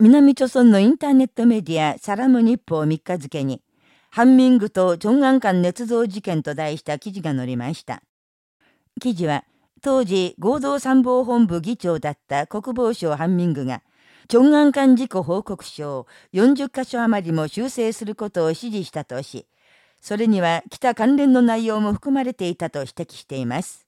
南朝村のインターネットメディアサラム日報3日付に、ハンミングとチョンガン間捏造事件と題した記事が載りました。記事は、当時合同参謀本部議長だった国防省ハンミングが、チョンガン間事故報告書を40カ所余りも修正することを指示したとし、それには北関連の内容も含まれていたと指摘しています。